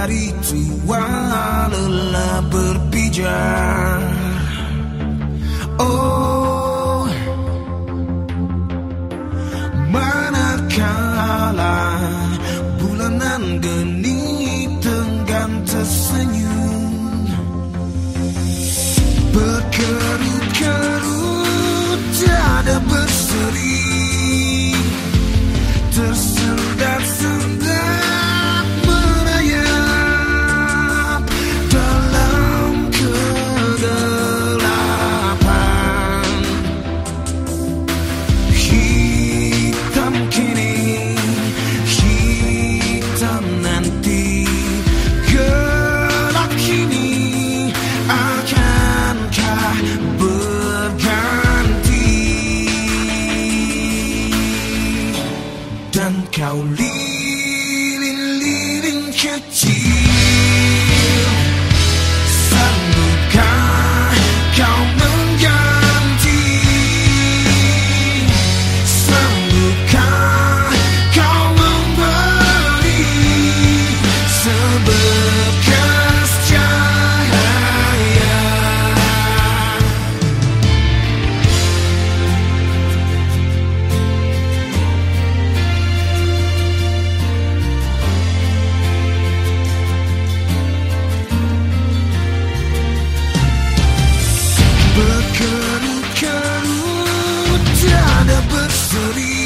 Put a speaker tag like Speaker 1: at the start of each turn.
Speaker 1: mentari tua lelah berpijar Oh Manakala bulanan geni berganti. Dan kau kecil 这里